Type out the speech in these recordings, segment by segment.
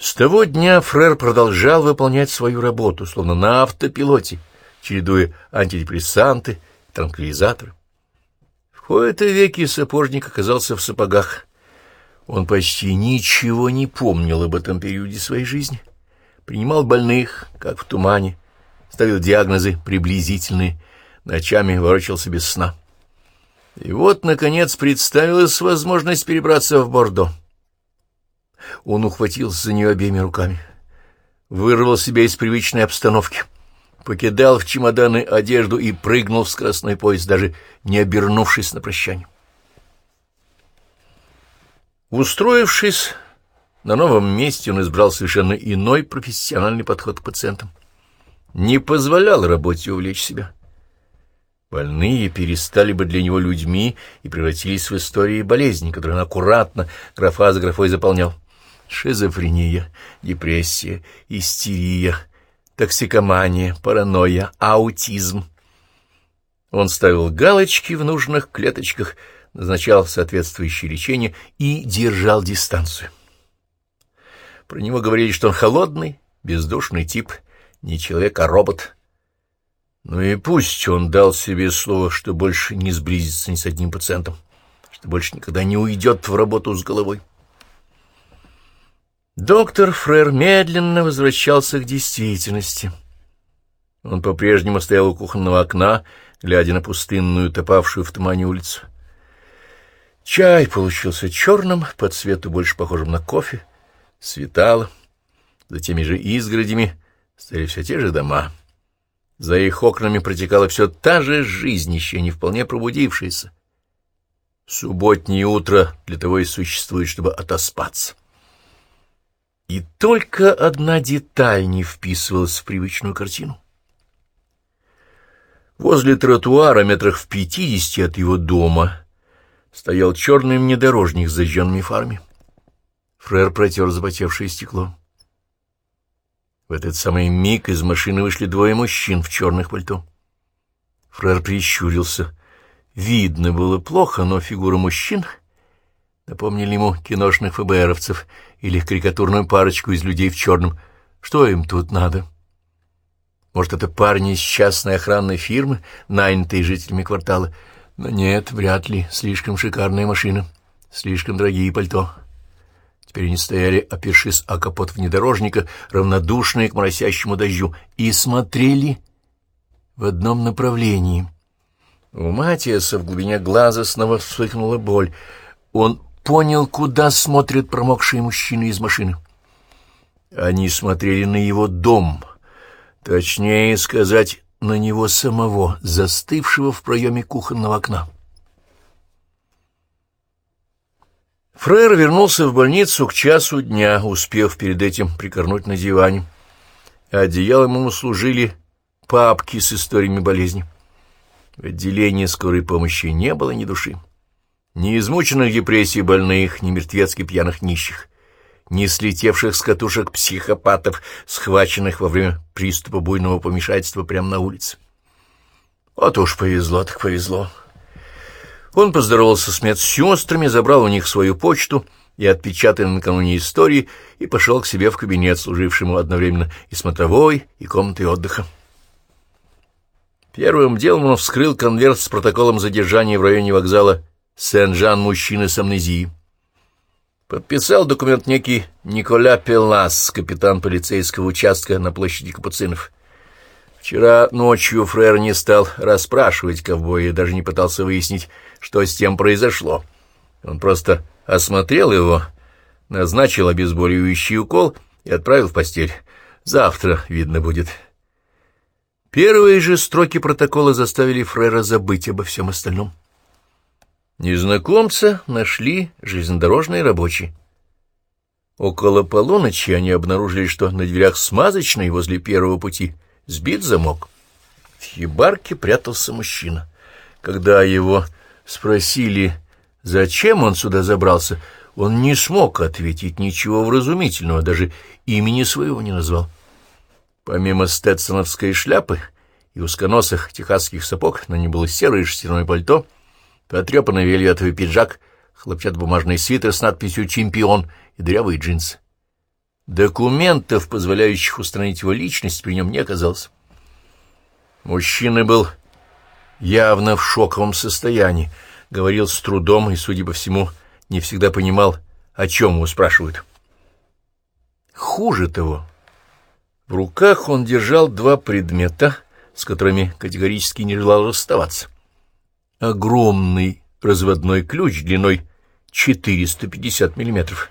С того дня Фрер продолжал выполнять свою работу, словно на автопилоте, чередуя антидепрессанты транквилизаторы. В кои-то веки сапожник оказался в сапогах. Он почти ничего не помнил об этом периоде своей жизни. Принимал больных, как в тумане, ставил диагнозы приблизительные, ночами ворочался без сна. И вот, наконец, представилась возможность перебраться в Бордо. Он ухватился за нее обеими руками, вырвал себя из привычной обстановки, покидал в чемоданы одежду и прыгнул в скоростной поезд, даже не обернувшись на прощание. Устроившись на новом месте, он избрал совершенно иной профессиональный подход к пациентам. Не позволял работе увлечь себя. Больные перестали бы для него людьми и превратились в истории болезни, которые он аккуратно, графа за графой заполнял шизофрения, депрессия, истерия, токсикомания, паранойя, аутизм. Он ставил галочки в нужных клеточках, назначал соответствующее лечение и держал дистанцию. Про него говорили, что он холодный, бездушный тип, не человек, а робот. Ну и пусть он дал себе слово, что больше не сблизится ни с одним пациентом, что больше никогда не уйдет в работу с головой. Доктор Фрер медленно возвращался к действительности. Он по-прежнему стоял у кухонного окна, глядя на пустынную, топавшую в тумане улицу. Чай получился черным, по цвету больше похожим на кофе. Светало. За теми же изгородями стояли все те же дома. За их окнами протекала все та же жизнь, еще не вполне пробудившаяся. Субботнее утро для того и существует, чтобы отоспаться. И только одна деталь не вписывалась в привычную картину. Возле тротуара, метрах в пятидесяти от его дома, стоял черный внедорожник с зажженными фарами. Фрер протер запотевшее стекло. В этот самый миг из машины вышли двое мужчин в черных пальто. Фрер прищурился. Видно было плохо, но фигура мужчин напомнили ему киношных ФБРовцев или карикатурную парочку из людей в черном. Что им тут надо? Может, это парни из частной охранной фирмы, нанятые жителями квартала? Но нет, вряд ли. Слишком шикарная машина, слишком дорогие пальто. Теперь они стояли, опершись о капот внедорожника, равнодушные к моросящему дождю, и смотрели в одном направлении. У Матиаса в глубине глаза снова вспыхнула боль. Он понял, куда смотрят промокшие мужчины из машины. Они смотрели на его дом, точнее сказать, на него самого, застывшего в проеме кухонного окна. Фрейр вернулся в больницу к часу дня, успев перед этим прикорнуть на диване. Одеялом ему служили папки с историями болезни. В отделении скорой помощи не было ни души. Ни измученных депрессией больных, ни мертвецки пьяных нищих, ни слетевших с катушек психопатов, схваченных во время приступа буйного помешательства прямо на улице. Вот уж повезло так повезло. Он поздоровался с медсестрами, забрал у них свою почту и отпечатанные накануне истории и пошел к себе в кабинет, служившему одновременно и смотровой, и комнатой отдыха. Первым делом он вскрыл конверт с протоколом задержания в районе вокзала Сен-Жан мужчина с амнезией. Подписал документ некий Николя Пелас, капитан полицейского участка на площади Капуцинов. Вчера ночью фрер не стал расспрашивать ковбоя и даже не пытался выяснить, что с тем произошло. Он просто осмотрел его, назначил обезболивающий укол и отправил в постель. Завтра видно будет. Первые же строки протокола заставили Фрера забыть обо всем остальном. Незнакомца нашли железнодорожные рабочие. Около полуночи они обнаружили, что на дверях смазочной возле первого пути сбит замок. В хибарке прятался мужчина. Когда его спросили, зачем он сюда забрался, он не смог ответить ничего вразумительного, даже имени своего не назвал. Помимо стетсоновской шляпы и узконосых техасских сапог на нем было серое шерстяное пальто — потрепанный вельветовый пиджак, хлопчатобумажный свитер с надписью «Чемпион» и дырявые джинсы. Документов, позволяющих установить его личность, при нем не оказалось. Мужчина был явно в шоковом состоянии, говорил с трудом и, судя по всему, не всегда понимал, о чем его спрашивают. Хуже того, в руках он держал два предмета, с которыми категорически не желал расставаться. Огромный разводной ключ длиной 450 миллиметров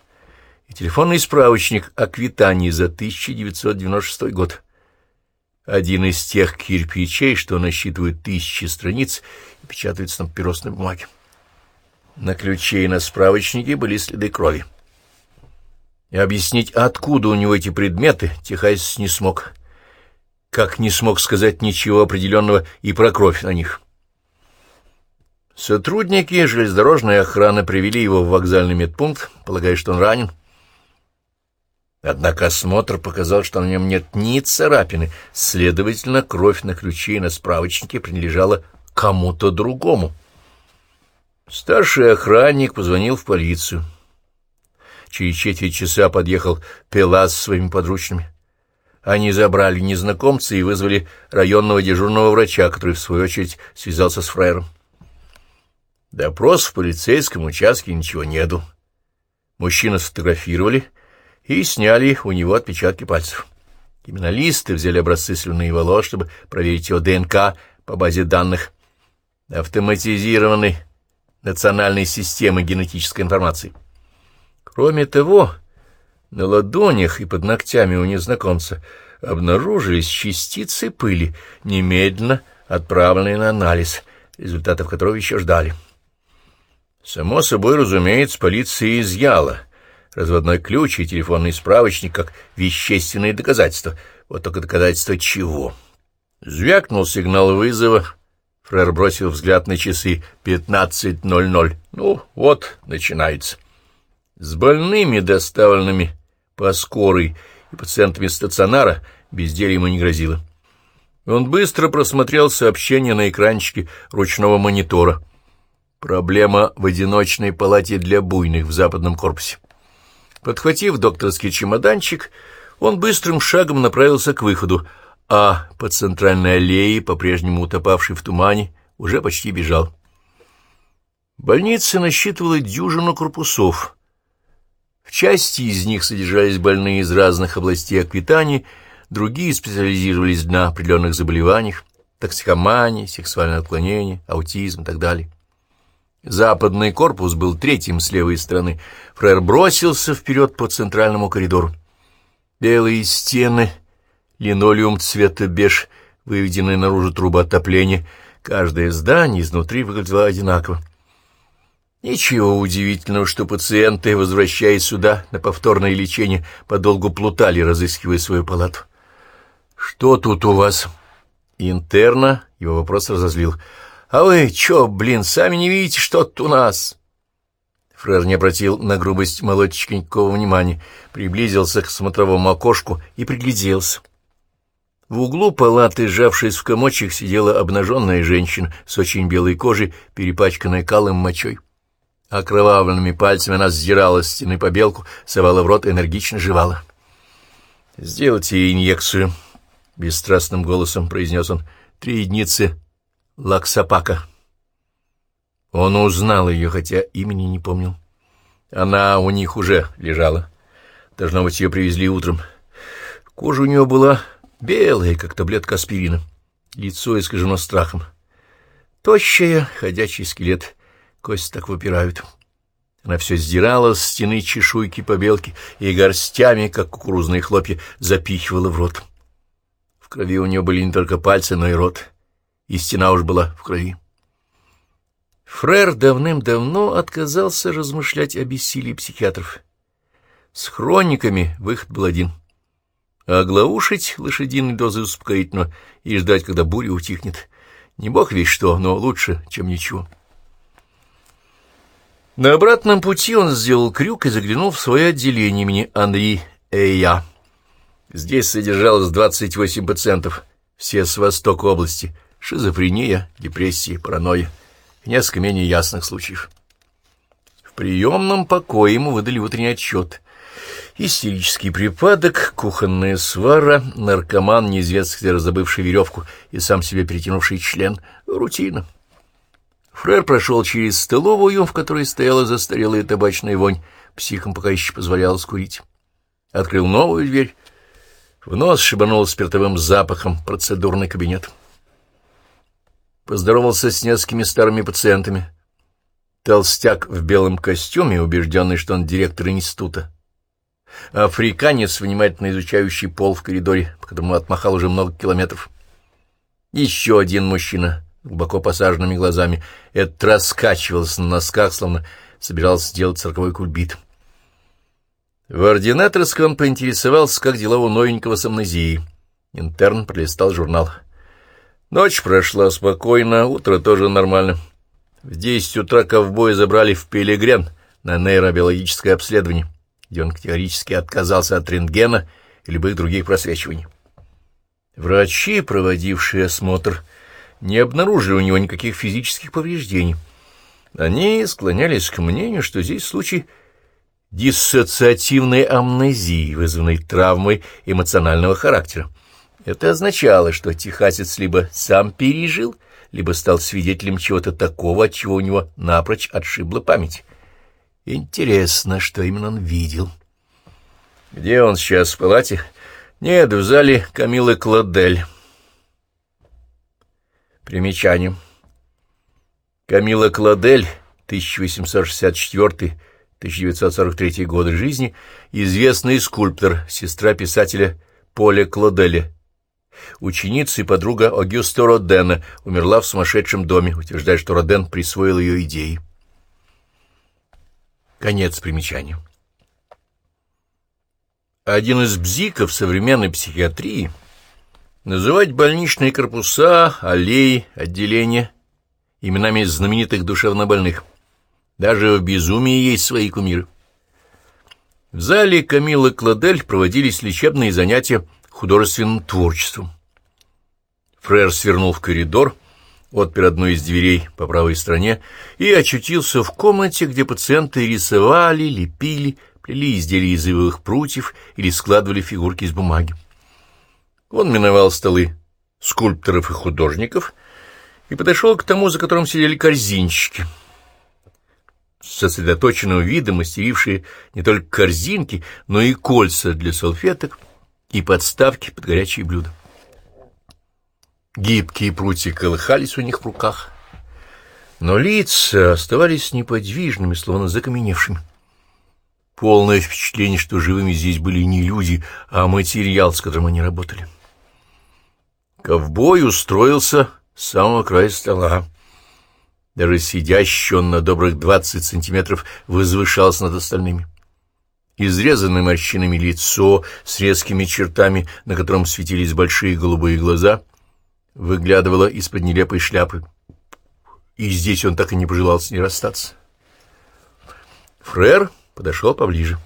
и телефонный справочник о квитании за 1996 год. Один из тех кирпичей, что насчитывают тысячи страниц и печатаются на папиросной бумаге. На ключе и на справочнике были следы крови. И объяснить, откуда у него эти предметы, Техасис не смог. Как не смог сказать ничего определенного и про кровь на них. Сотрудники железнодорожной охраны привели его в вокзальный медпункт, полагая, что он ранен. Однако осмотр показал, что на нем нет ни царапины, следовательно, кровь на ключе и на справочнике принадлежала кому-то другому. Старший охранник позвонил в полицию. Через четверть часа подъехал Пелас с своими подручными. Они забрали незнакомца и вызвали районного дежурного врача, который, в свою очередь, связался с фраером. Допрос в полицейском участке ничего не дал. Мужчину сфотографировали и сняли у него отпечатки пальцев. Криминалисты взяли образцы слюны и волос, чтобы проверить его ДНК по базе данных автоматизированной национальной системы генетической информации. Кроме того, на ладонях и под ногтями у незнакомца обнаружились частицы пыли, немедленно отправленные на анализ, результатов которого еще ждали. Само собой, разумеется, полиция изъяла разводной ключ и телефонный справочник как вещественные доказательства. Вот только доказательства чего? Звякнул сигнал вызова. Фрер бросил взгляд на часы. Пятнадцать ноль ноль. Ну, вот, начинается. С больными, доставленными по скорой и пациентами стационара, безделье ему не грозило. Он быстро просмотрел сообщение на экранчике ручного монитора. Проблема в одиночной палате для буйных в западном корпусе. Подхватив докторский чемоданчик, он быстрым шагом направился к выходу, а по центральной аллее, по-прежнему утопавший в тумане, уже почти бежал. Больница насчитывала дюжину корпусов — в части из них содержались больные из разных областей Аквитании, другие специализировались на определенных заболеваниях, токсикомании, сексуальное отклонение, аутизм и так далее. Западный корпус был третьим с левой стороны. Фрер бросился вперед по центральному коридору. Белые стены, линолеум цвета беж, выведенные наружу трубы отопления. Каждое здание изнутри выглядело одинаково. Ничего удивительного, что пациенты, возвращаясь сюда на повторное лечение, подолгу плутали, разыскивая свою палату. «Что тут у вас?» Интерна его вопрос разозлил. «А вы чё, блин, сами не видите, что тут у нас?» Фрер не обратил на грубость молодчика никакого внимания, приблизился к смотровому окошку и пригляделся. В углу палаты, сжавшись в комочек, сидела обнаженная женщина с очень белой кожей, перепачканная калым мочой. Окровавленными пальцами она сдирала с стены побелку, совала в рот энергично жевала. «Сделайте инъекцию», — бесстрастным голосом произнес он. «Три единицы лаксапака». Он узнал ее, хотя имени не помнил. Она у них уже лежала. Должно быть, ее привезли утром. Кожа у нее была белая, как таблетка аспирина. Лицо искажено страхом. Тощая, ходячий скелет — Кости так выпирают. Она все сдирала с стены чешуйки побелки и горстями, как кукурузные хлопья, запихивала в рот. В крови у нее были не только пальцы, но и рот, и стена уж была в крови. Фрер давным-давно отказался размышлять о бессилии психиатров. С хрониками выход был один — оглаушить лошадиной дозы успокоительного и ждать, когда буря утихнет. Не бог весь что, но лучше, чем ничего. На обратном пути он сделал крюк и заглянул в свое отделение имени Анри Эя. Здесь содержалось 28 пациентов, все с востока области, шизофрения, депрессия, паранойя и несколько менее ясных случаев. В приемном покое ему выдали утренний отчет. Истерический припадок, кухонная свара, наркоман, неизвестно где разобывший веревку и сам себе перетянувший член — рутина. Фрер прошел через столовую, в которой стояла застарелая табачная вонь, психам пока еще позволял скурить. Открыл новую дверь. В нос шибанул спиртовым запахом процедурный кабинет. Поздоровался с несколькими старыми пациентами. Толстяк в белом костюме, убежденный, что он директор института Африканец, внимательно изучающий пол в коридоре, по которому отмахал уже много километров. Еще один мужчина, глубоко посаженными глазами, этот раскачивался на носках, словно собирался сделать цирковой кульбит. В ординаторской он поинтересовался, как дела у новенького с амнезией. Интерн пролистал журнал. Ночь прошла спокойно, утро тоже нормально. В десять утра ковбоя забрали в Пилигрен на нейробиологическое обследование где он категорически отказался от рентгена и любых других просвечиваний. Врачи, проводившие осмотр, не обнаружили у него никаких физических повреждений. Они склонялись к мнению, что здесь случай диссоциативной амнезии, вызванной травмой эмоционального характера. Это означало, что техасец либо сам пережил, либо стал свидетелем чего-то такого, от чего у него напрочь отшибла память. Интересно, что именно он видел. Где он сейчас, в палате? Нет, в зале Камилы Кладель. Примечание. Камила Кладель, 1864-1943 годы жизни, известный скульптор, сестра писателя Поля Кладеля, ученица и подруга Огюста Родена, умерла в сумасшедшем доме, утверждая, что Роден присвоил ее идеи. Конец примечания. Один из бзиков современной психиатрии называть больничные корпуса, аллеи, отделения именами знаменитых душевнобольных. Даже в безумии есть свои кумиры. В зале Камилы Кладель проводились лечебные занятия художественным творчеством. Фрер свернул в коридор — отпер одну из дверей по правой стороне и очутился в комнате, где пациенты рисовали, лепили, плели изделия из ивовых прутьев или складывали фигурки из бумаги. Он миновал столы скульпторов и художников и подошел к тому, за которым сидели корзинщики. Сосредоточенного вида мастерившие не только корзинки, но и кольца для салфеток и подставки под горячие блюда. Гибкие прутья колыхались у них в руках, но лица оставались неподвижными, словно закаменевшими. Полное впечатление, что живыми здесь были не люди, а материал, с которым они работали. Ковбой устроился с самого края стола. Даже сидящий он на добрых двадцать сантиметров возвышался над остальными. Изрезанное морщинами лицо с резкими чертами, на котором светились большие голубые глаза, выглядывала из-под нелепой шляпы, и здесь он так и не пожелал с ней расстаться. Фрер подошел поближе.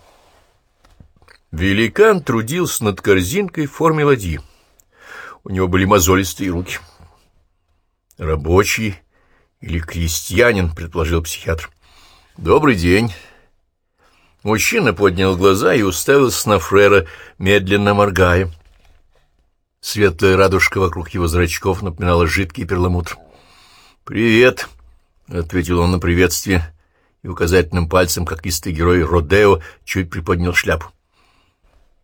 Великан трудился над корзинкой в форме ладьи. У него были мозолистые руки. «Рабочий или крестьянин», — предположил психиатр. «Добрый день». Мужчина поднял глаза и уставился на Фрера, медленно моргая. Светлая радужка вокруг его зрачков напоминала жидкий перламутр. «Привет!» — ответил он на приветствие, и указательным пальцем, как истый герой Родео, чуть приподнял шляпу.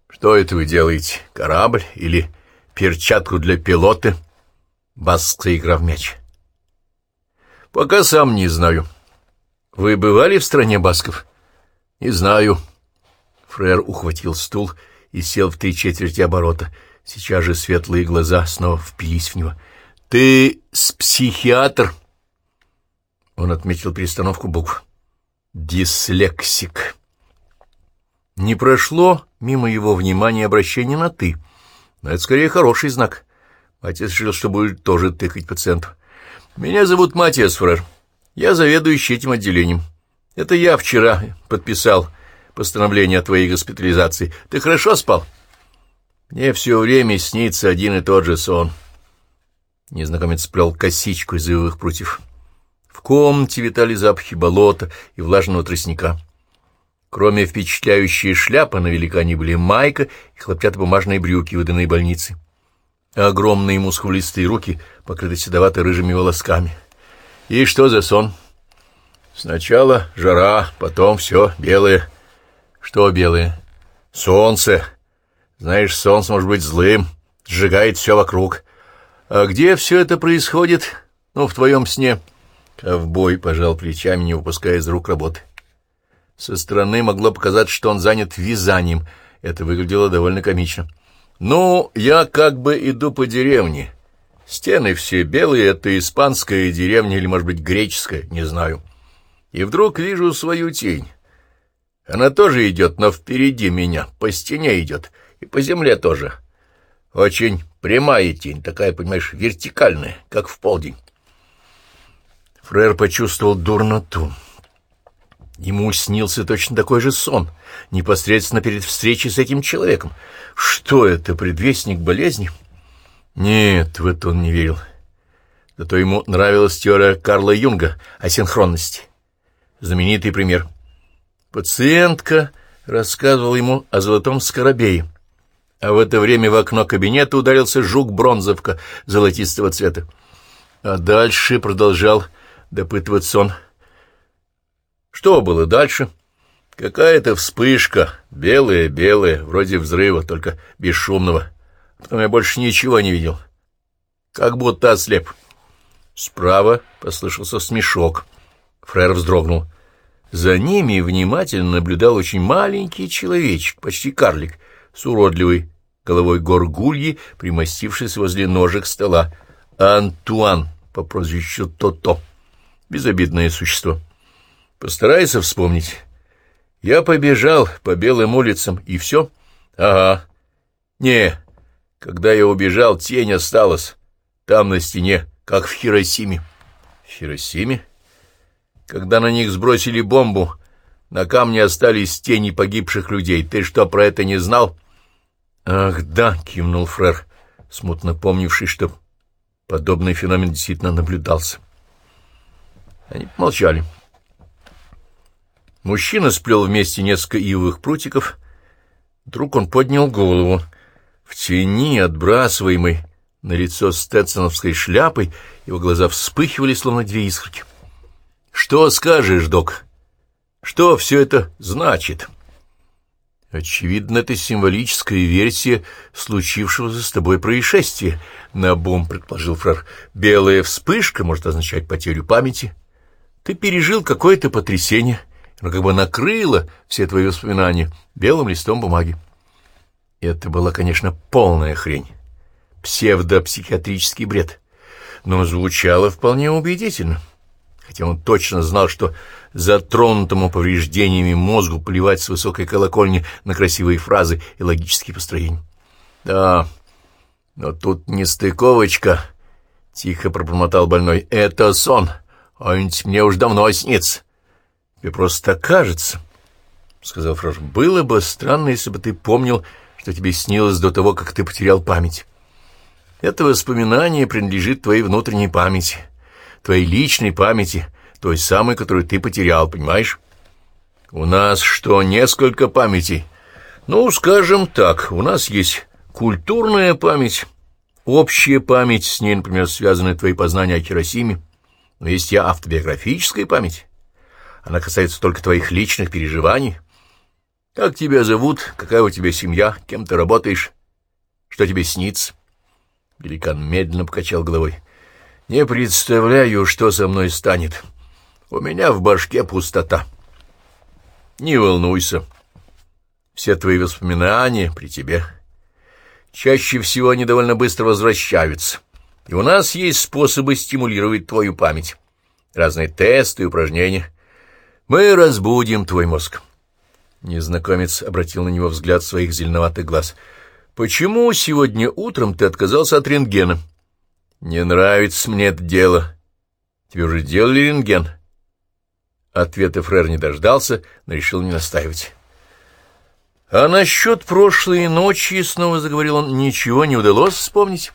«Что это вы делаете? Корабль или перчатку для пилота?» Баск заиграв мяч. «Пока сам не знаю. Вы бывали в стране басков?» «Не знаю». Фрер ухватил стул и сел в три четверти оборота — Сейчас же светлые глаза снова впились в него. «Ты с психиатр?» Он отметил перестановку букв. «Дислексик». Не прошло мимо его внимания обращение на «ты», но это скорее хороший знак. Отец решил, что будет тоже тыкать пациенту. «Меня зовут Матиас Фрер. Я заведующий этим отделением. Это я вчера подписал постановление о твоей госпитализации. Ты хорошо спал?» Мне все время снится один и тот же сон. Незнакомец сплел косичку из ивовых прутьев. В комнате витали запахи болота и влажного тростника. Кроме впечатляющей шляпы, на великане были майка и хлопчатобумажные брюки, выданные больницей. Огромные мускулистые руки покрыты седовато-рыжими волосками. И что за сон? Сначала жара, потом все белое. Что белое? Солнце. Знаешь, солнце может быть злым, сжигает все вокруг. А где все это происходит? Ну, в твоем сне. Ковбой пожал плечами, не выпуская из рук работы. Со стороны могло показаться, что он занят вязанием. Это выглядело довольно комично. «Ну, я как бы иду по деревне. Стены все белые, это испанская деревня или, может быть, греческая, не знаю. И вдруг вижу свою тень. Она тоже идет, но впереди меня, по стене идет, и по земле тоже. Очень прямая тень, такая, понимаешь, вертикальная, как в полдень». Фрер почувствовал дурноту. Ему снился точно такой же сон, непосредственно перед встречей с этим человеком. Что это, предвестник болезни? Нет, в это он не верил. Зато ему нравилась теория Карла Юнга о синхронности. Знаменитый пример. Пациентка рассказывала ему о золотом скоробее, а в это время в окно кабинета ударился жук-бронзовка золотистого цвета. А дальше продолжал допытываться он — что было дальше? Какая-то вспышка, белая-белая, вроде взрыва, только бесшумного. Потом я больше ничего не видел. Как будто ослеп. Справа послышался смешок. Фрер вздрогнул. За ними внимательно наблюдал очень маленький человечек, почти карлик, с уродливой головой горгульи, примостившись возле ножек стола. Антуан по прозвищу То-То. Безобидное существо. Постарайся вспомнить. Я побежал по белым улицам, и все? Ага. Не, когда я убежал, тень осталась. Там на стене, как в Хиросиме. В Хиросиме? Когда на них сбросили бомбу, на камне остались тени погибших людей. Ты что, про это не знал? Ах, да, кивнул Фрер, смутно помнивший, что подобный феномен действительно наблюдался. Они молчали. Мужчина сплел вместе несколько ивовых прутиков. Вдруг он поднял голову. В тени, отбрасываемой на лицо стетсоновской шляпой, его глаза вспыхивали, словно две искорки. — Что скажешь, док? Что все это значит? — Очевидно, это символическая версия случившегося с тобой происшествия, — наобум предположил Фрар. — Белая вспышка может означать потерю памяти. Ты пережил какое-то потрясение — но как бы накрыло все твои воспоминания белым листом бумаги. Это была, конечно, полная хрень, псевдопсихиатрический бред, но звучало вполне убедительно, хотя он точно знал, что затронутому повреждениями мозгу плевать с высокой колокольни на красивые фразы и логические построения. «Да, но тут не стыковочка», — тихо пробормотал больной. «Это сон, а ведь мне уж давно снится». Тебе просто так кажется, — сказал Фрош. — Было бы странно, если бы ты помнил, что тебе снилось до того, как ты потерял память. Это воспоминание принадлежит твоей внутренней памяти, твоей личной памяти, той самой, которую ты потерял, понимаешь? У нас что, несколько памятей? Ну, скажем так, у нас есть культурная память, общая память, с ней, например, связаны твои познания о Хиросиме, но есть и автобиографическая память. Она касается только твоих личных переживаний. Как тебя зовут, какая у тебя семья, кем ты работаешь, что тебе снится?» Великан медленно покачал головой. «Не представляю, что со мной станет. У меня в башке пустота. Не волнуйся. Все твои воспоминания при тебе. Чаще всего они довольно быстро возвращаются. И у нас есть способы стимулировать твою память. Разные тесты и упражнения — мы разбудим твой мозг. Незнакомец обратил на него взгляд своих зеленоватых глаз. Почему сегодня утром ты отказался от рентгена? Не нравится мне это дело. Тебе уже делали рентген? Ответа Фрер не дождался, но решил не настаивать. А насчет прошлой ночи, снова заговорил он, ничего не удалось вспомнить.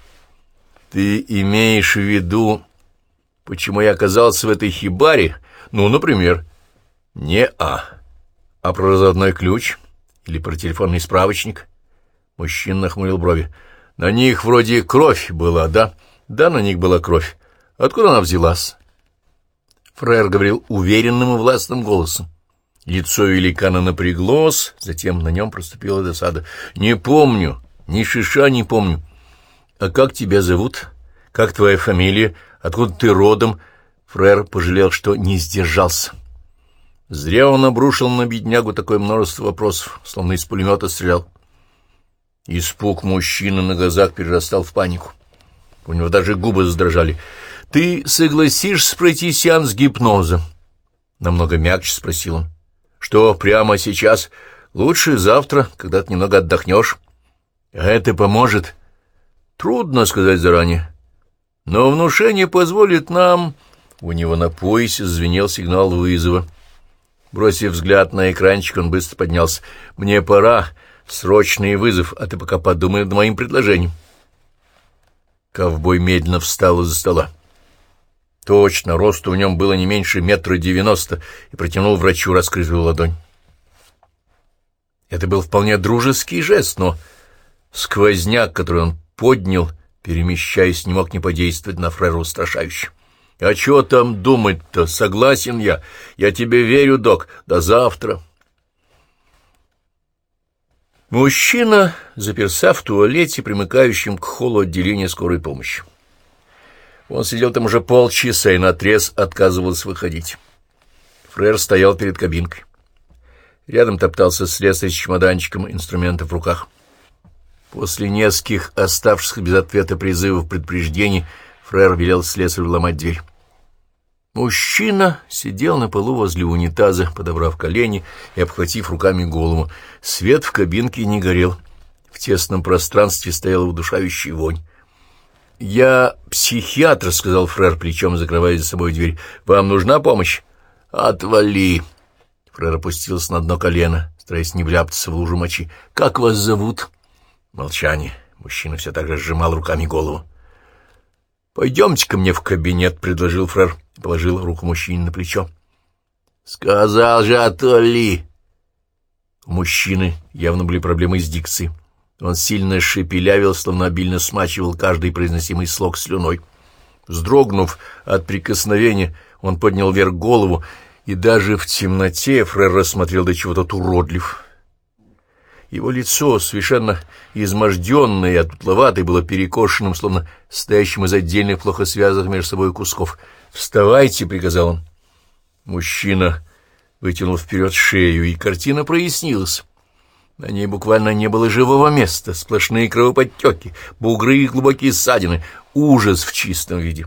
Ты имеешь в виду, почему я оказался в этой хибаре? Ну, например... «Не-а. А про разодной ключ или про телефонный справочник? Мужчина нахмурил брови. На них вроде кровь была, да? Да, на них была кровь. Откуда она взялась? Фрер говорил уверенным и властным голосом. Лицо великана напряглось, затем на нем проступила досада. «Не помню, ни шиша не помню. А как тебя зовут? Как твоя фамилия? Откуда ты родом?» Фрер пожалел, что не сдержался. Зря он обрушил на беднягу такое множество вопросов, словно из пулемета стрелял. Испуг мужчины на глазах перерастал в панику. У него даже губы задрожали. «Ты согласишься пройти сеанс гипноза?» Намного мягче спросил он. «Что, прямо сейчас? Лучше завтра, когда ты немного отдохнешь. Это поможет?» «Трудно сказать заранее. Но внушение позволит нам...» У него на поясе звенел сигнал вызова. Бросив взгляд на экранчик, он быстро поднялся. «Мне пора. Срочный вызов, а ты пока подумай над моим предложением». Ковбой медленно встал из-за стола. Точно, росту в нем было не меньше метра девяносто, и протянул врачу раскрытую ладонь. Это был вполне дружеский жест, но сквозняк, который он поднял, перемещаясь, не мог не подействовать на Фрера устрашающе. «А что там думать-то? Согласен я. Я тебе верю, док. До завтра». Мужчина заперся в туалете, примыкающем к холлу отделения скорой помощи. Он сидел там уже полчаса и наотрез отказывался выходить. Фрер стоял перед кабинкой. Рядом топтался слесарь с чемоданчиком инструментов в руках. После нескольких оставшихся без ответа призывов предупреждений Фрер велел слесарю ломать дверь. Мужчина сидел на полу возле унитаза, подобрав колени и обхватив руками голову. Свет в кабинке не горел. В тесном пространстве стояла удушающая вонь. «Я психиатр», — сказал Фрер, плечом закрывая за собой дверь. «Вам нужна помощь?» «Отвали!» Фрер опустился на дно колено, стараясь не вляпаться в лужу мочи. «Как вас зовут?» Молчание. Мужчина все так же сжимал руками голову. «Пойдемте ко мне в кабинет», — предложил Фрер и положил руку мужчине на плечо. «Сказал же, отвали!» У мужчины явно были проблемы с дикцией. Он сильно шепелявил, словно обильно смачивал каждый произносимый слог слюной. Вздрогнув от прикосновения, он поднял вверх голову, и даже в темноте Фрер рассмотрел до чего-то уродлив. Его лицо, совершенно изможденное и отутловатое, было перекошенным, словно стоящим из отдельных плохо связанных между собой кусков. «Вставайте!» — приказал он. Мужчина вытянул вперед шею, и картина прояснилась. На ней буквально не было живого места, сплошные кровоподтеки, бугры и глубокие ссадины, ужас в чистом виде.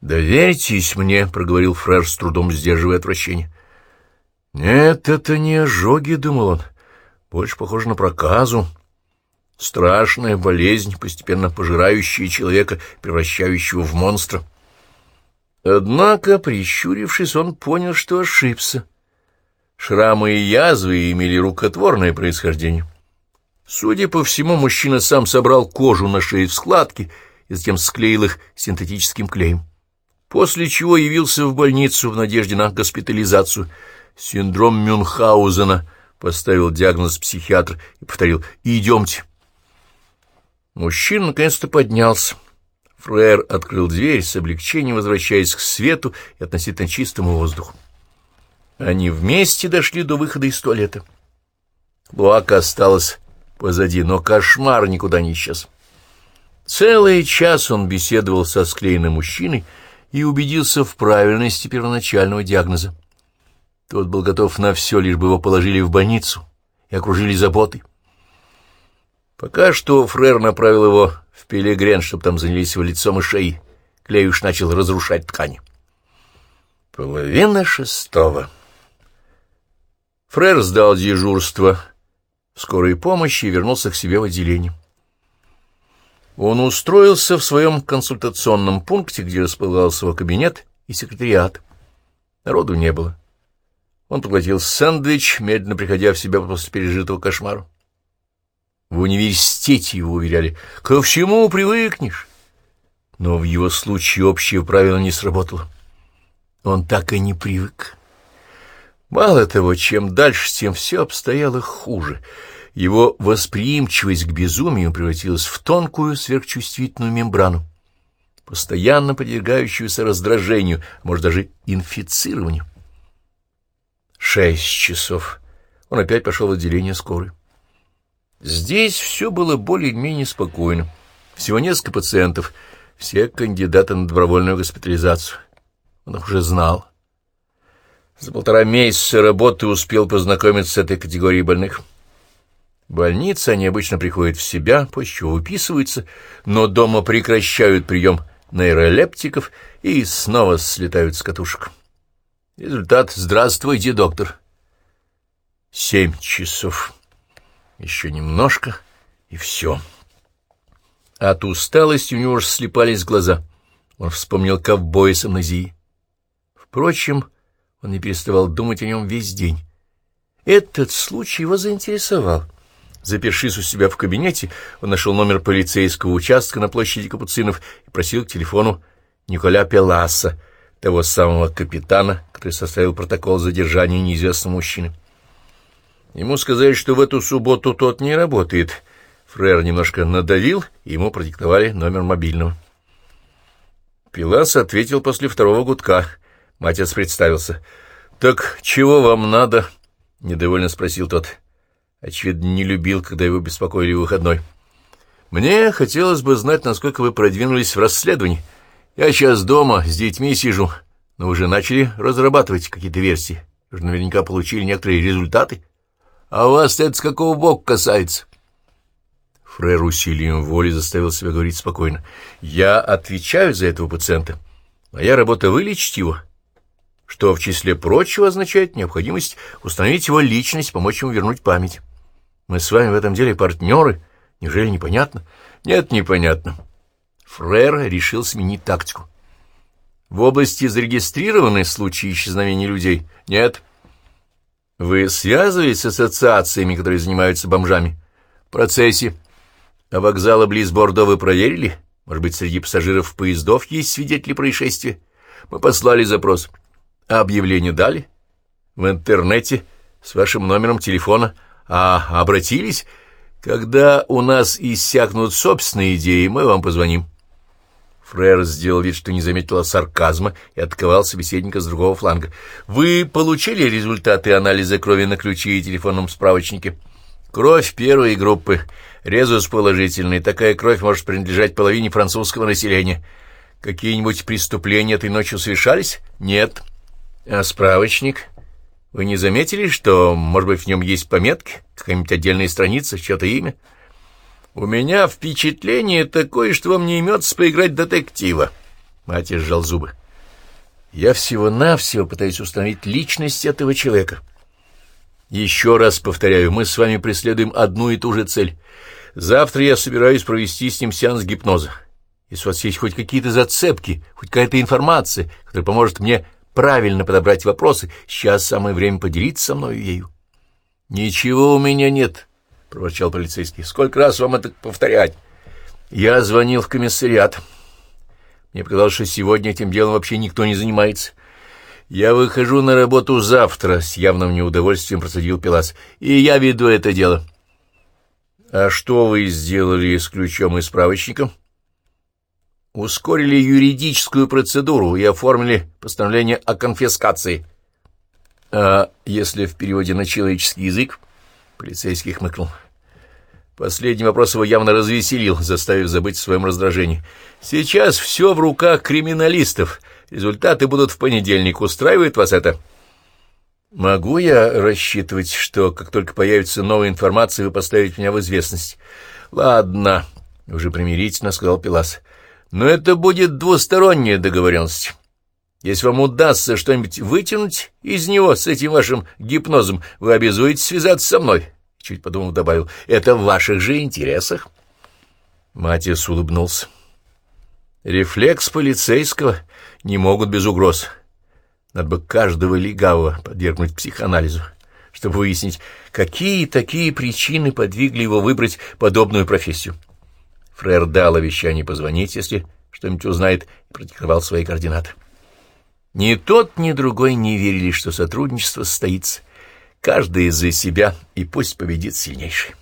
«Доверьтесь мне», — проговорил Фрер с трудом сдерживая отвращение. «Нет, это не ожоги», — думал он больше похоже на проказу. Страшная болезнь, постепенно пожирающая человека, превращающего в монстра. Однако, прищурившись, он понял, что ошибся. Шрамы и язвы имели рукотворное происхождение. Судя по всему, мужчина сам собрал кожу на шее в складки и затем склеил их синтетическим клеем. После чего явился в больницу в надежде на госпитализацию. Синдром Мюнхгаузена — поставил диагноз психиатр и повторил «Идемте». Мужчина наконец-то поднялся. Фрер открыл дверь с облегчением, возвращаясь к свету и относительно чистому воздуху. Они вместе дошли до выхода из туалета. Луака осталась позади, но кошмар никуда не исчез. Целый час он беседовал со склеенным мужчиной и убедился в правильности первоначального диагноза. Тот был готов на все, лишь бы его положили в больницу и окружили заботой. Пока что фрер направил его в Пелегрен, чтобы там занялись его лицом и шеей. Клеюш начал разрушать ткани. Половина шестого. Фрер сдал дежурство скорой помощи и вернулся к себе в отделение. Он устроился в своем консультационном пункте, где располагался его кабинет и секретариат. Народу не было. Он поглотил сэндвич, медленно приходя в себя после пережитого кошмара. В университете его уверяли, ко всему привыкнешь. Но в его случае общее правило не сработало. Он так и не привык. Мало того, чем дальше, тем все обстояло хуже. Его восприимчивость к безумию превратилась в тонкую сверхчувствительную мембрану, постоянно подвергающуюся раздражению, а может даже инфицированию. Шесть часов. Он опять пошел в отделение скорой. Здесь все было более-менее спокойно. Всего несколько пациентов, все кандидаты на добровольную госпитализацию. Он их уже знал. За полтора месяца работы успел познакомиться с этой категорией больных. В больнице они обычно приходят в себя, после чего выписываются, но дома прекращают прием нейролептиков и снова слетают с катушек. Результат «Здравствуйте, доктор». Семь часов. Еще немножко, и все. От усталости у него уж слепались глаза. Он вспомнил ковбоя с амнезией. Впрочем, он не переставал думать о нем весь день. Этот случай его заинтересовал. Запершись у себя в кабинете, он нашел номер полицейского участка на площади Капуцинов и просил к телефону Николя Пеласа, того самого капитана, который составил протокол задержания неизвестного мужчины. Ему сказали, что в эту субботу тот не работает. Фрер немножко надавил, ему продиктовали номер мобильного. Пелас ответил после второго гудка — Матец представился. «Так чего вам надо?» — недовольно спросил тот. Очевидно, не любил, когда его беспокоили в выходной. «Мне хотелось бы знать, насколько вы продвинулись в расследовании. Я сейчас дома, с детьми сижу, но вы же начали разрабатывать какие-то версии. Вы наверняка получили некоторые результаты. А вас это с какого бока касается?» Фрер усилием воли заставил себя говорить спокойно. «Я отвечаю за этого пациента. Моя работа — вылечить его» что в числе прочего означает необходимость установить его личность, помочь ему вернуть память. Мы с вами в этом деле партнеры. Неужели непонятно? Нет, непонятно. Фрер решил сменить тактику. В области зарегистрированы случаи исчезновения людей? Нет. Вы связываетесь с ассоциациями, которые занимаются бомжами? В процессе. А вокзалы близ Бордо вы проверили? Может быть, среди пассажиров поездов есть свидетели происшествия? Мы послали запрос. — а объявление дали? В интернете с вашим номером телефона. А обратились? Когда у нас иссякнут собственные идеи, мы вам позвоним. Фрер сделал вид, что не заметила сарказма и отковал собеседника с другого фланга. «Вы получили результаты анализа крови на ключе и телефонном справочнике?» «Кровь первой группы. Резус положительный. Такая кровь может принадлежать половине французского населения. Какие-нибудь преступления этой ночью совершались?» «Нет». А справочник? Вы не заметили, что, может быть, в нем есть пометки, какая-нибудь отдельная страница, чье-то имя? У меня впечатление такое, что вам не имется поиграть детектива. Матя сжал зубы. Я всего-навсего пытаюсь установить личность этого человека. Еще раз повторяю, мы с вами преследуем одну и ту же цель. Завтра я собираюсь провести с ним сеанс гипноза. Если у вас есть хоть какие-то зацепки, хоть какая-то информация, которая поможет мне правильно подобрать вопросы, сейчас самое время поделиться со мной ею. — Ничего у меня нет, — проворчал полицейский. — Сколько раз вам это повторять? Я звонил в комиссариат. Мне показалось, что сегодня этим делом вообще никто не занимается. Я выхожу на работу завтра, — с явным неудовольствием процедил Пелас, — и я веду это дело. — А что вы сделали с ключом и справочником? — ускорили юридическую процедуру и оформили постановление о конфискации. А если в переводе на человеческий язык, полицейский хмыкнул. Последний вопрос его явно развеселил, заставив забыть о своем раздражении. Сейчас все в руках криминалистов. Результаты будут в понедельник. Устраивает вас это? Могу я рассчитывать, что как только появится новая информация, вы поставите меня в известность? Ладно, уже примирительно сказал Пилас. Но это будет двусторонняя договоренность. Если вам удастся что-нибудь вытянуть из него с этим вашим гипнозом, вы обязуетесь связаться со мной. Чуть подумав, добавил, это в ваших же интересах. Матиас улыбнулся. Рефлекс полицейского не могут без угроз. Надо бы каждого легавого подвергнуть психоанализу, чтобы выяснить, какие такие причины подвигли его выбрать подобную профессию. Фрер дал обещание позвонить, если что-нибудь узнает, и продиктовал свои координаты. Ни тот, ни другой не верили, что сотрудничество состоится. Каждый из-за себя, и пусть победит сильнейший.